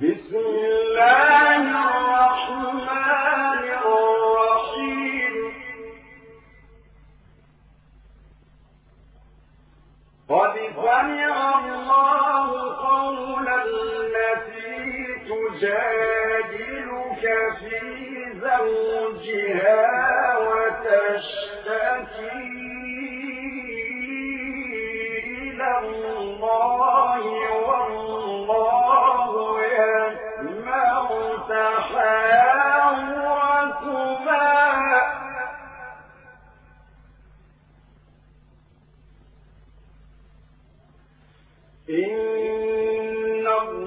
Bismillah.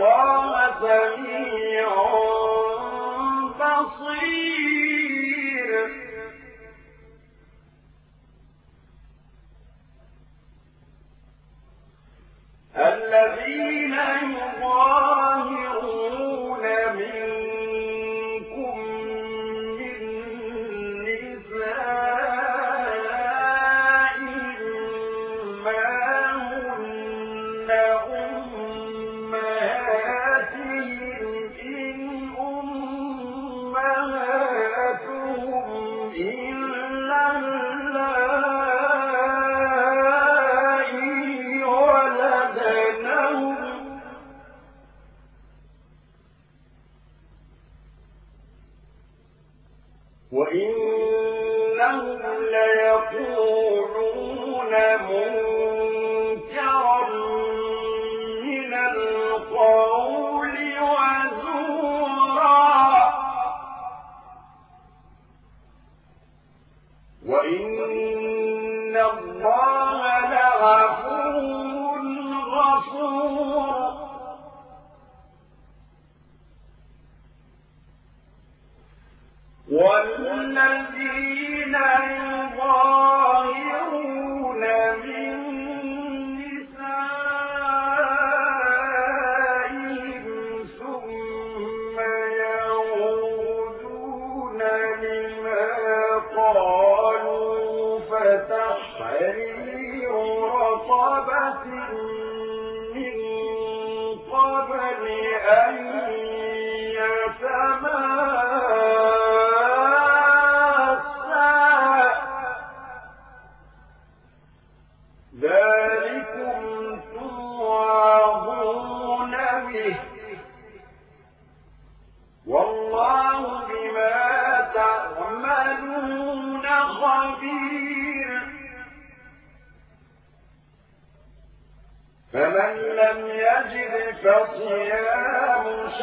الله سميع وإنهم ليقولون منكرا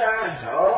Tá, ó.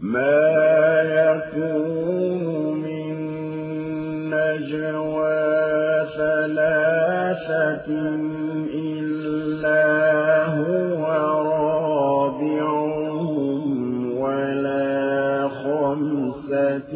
ما يكون من نجوى ثلاثة إلا هو رابعهم ولا خمسة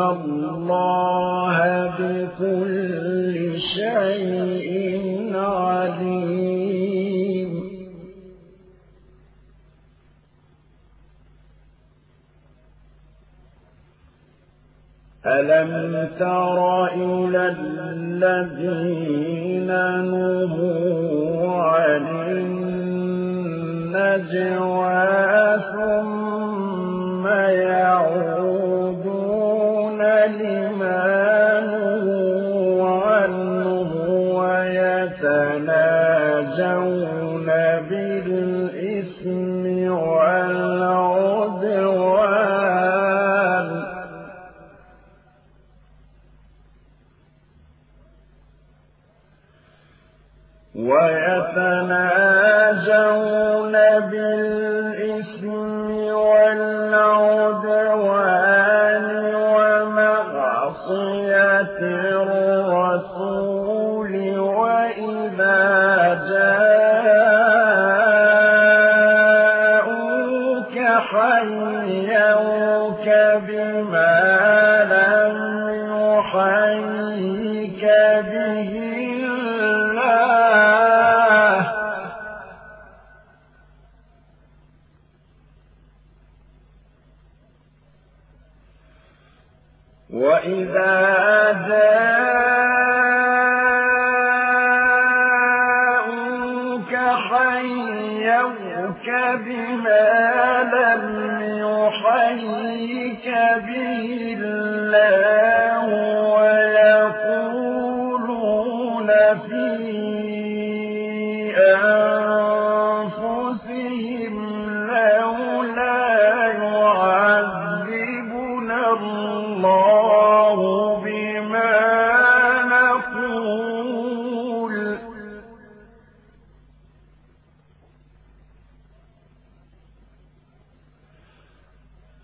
الله بكل شيء عليم ألم تر إلى الذين نهوا عن النجوى يُؤْمِنُونَ بِالْغَيْبِ وَإِذَا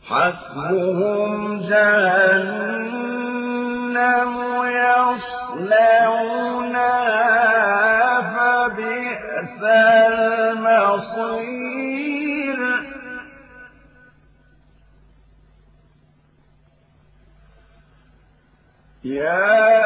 حسبهم جهنم يصلونها فبئس المصير. يا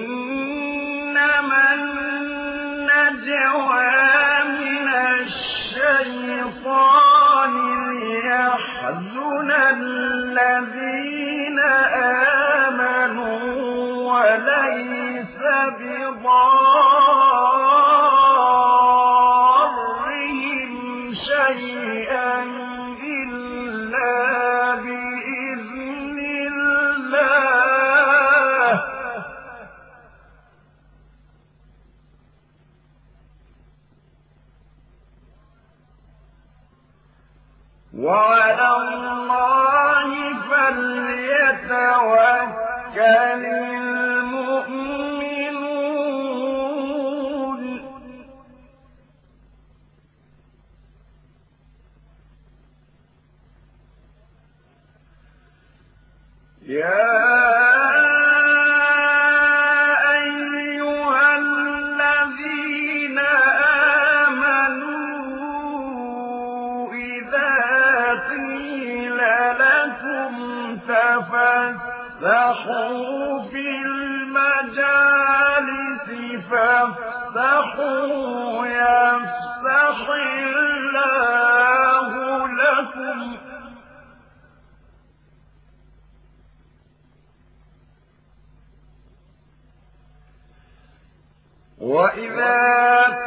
وإذا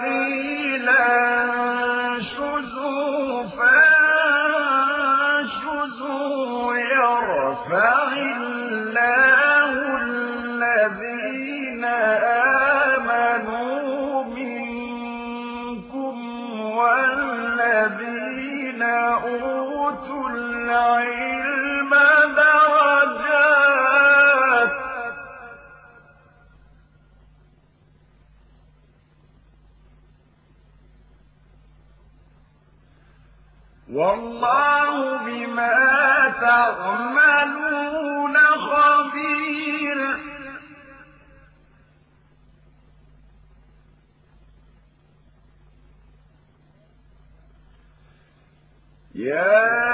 قيل انشزوا فانشزوا يرفع الله الذين آمنوا منكم والذين أوتوا العلم والله بما تعملون خبير. يا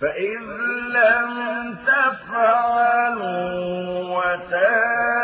فإن لم تفعلوا وتاب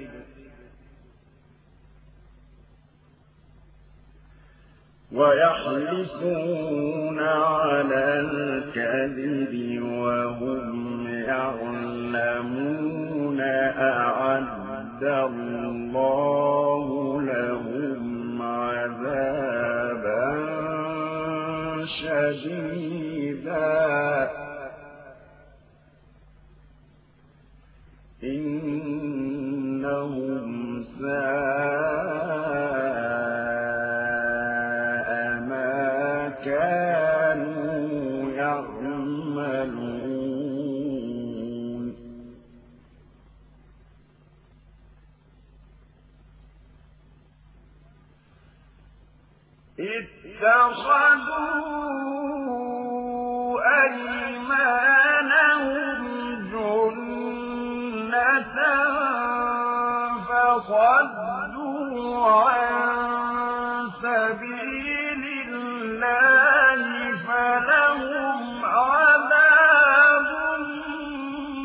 ويحلفون على الكذب وهم يعلمون أعد الله فصدوا عن سبيل الله فلهم عذاب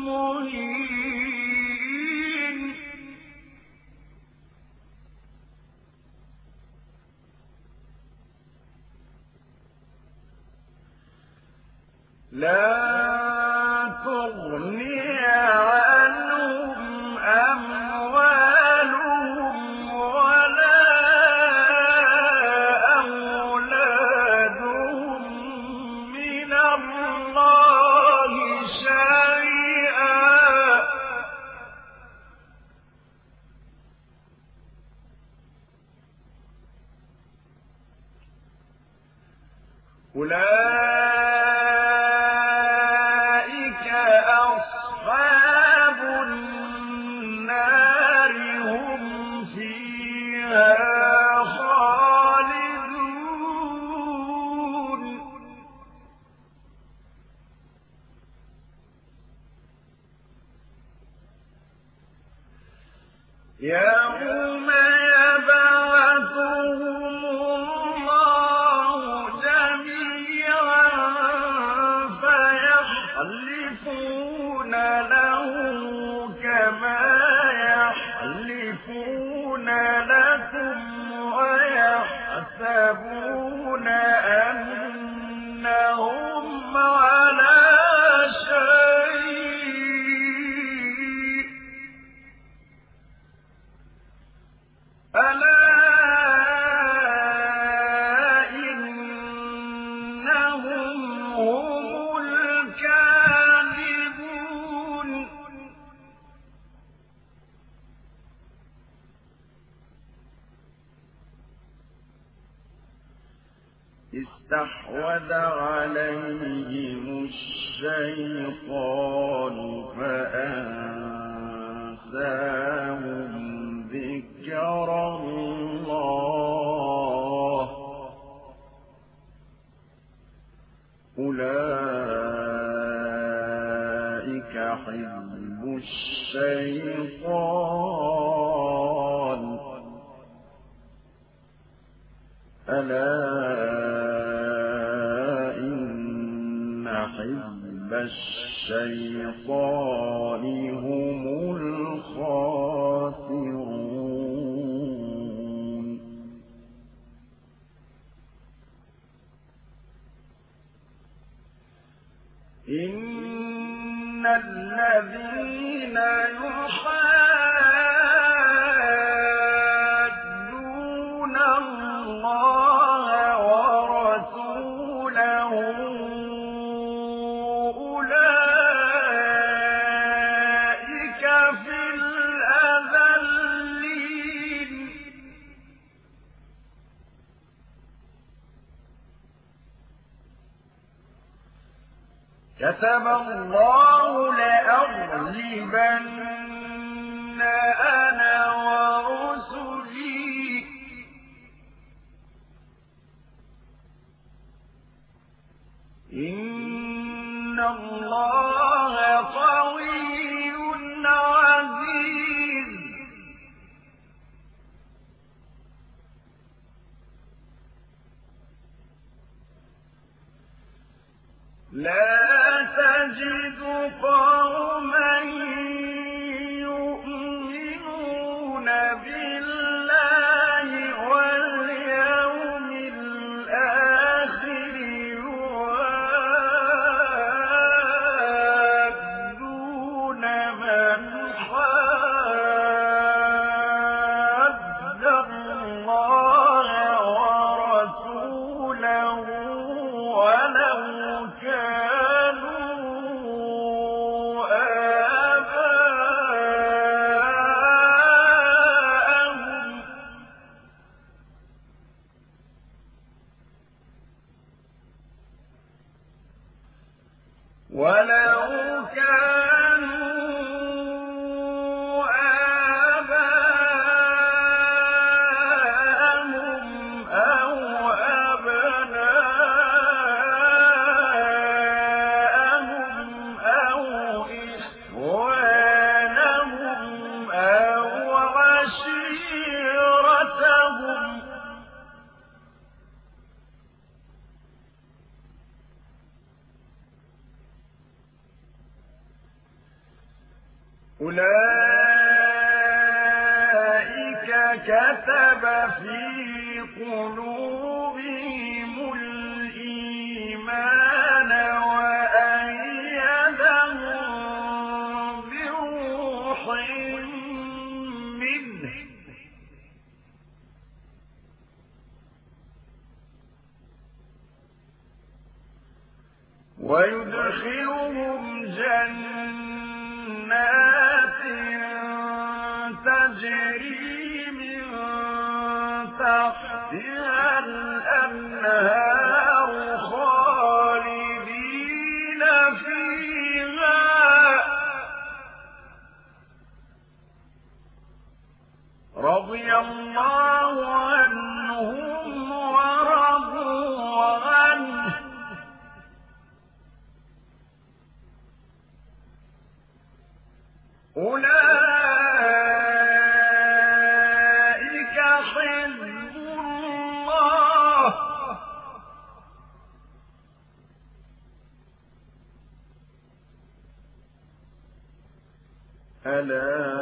مهين. لا أولئك كتب الله لأغلبن كتب في قلوبهم الإيمان وأيدهم بروح منه ويدخلهم جنات تحتها الأنهار خالدين فيها. رضي الله عنهم ورضوا عنه. أولئك ألا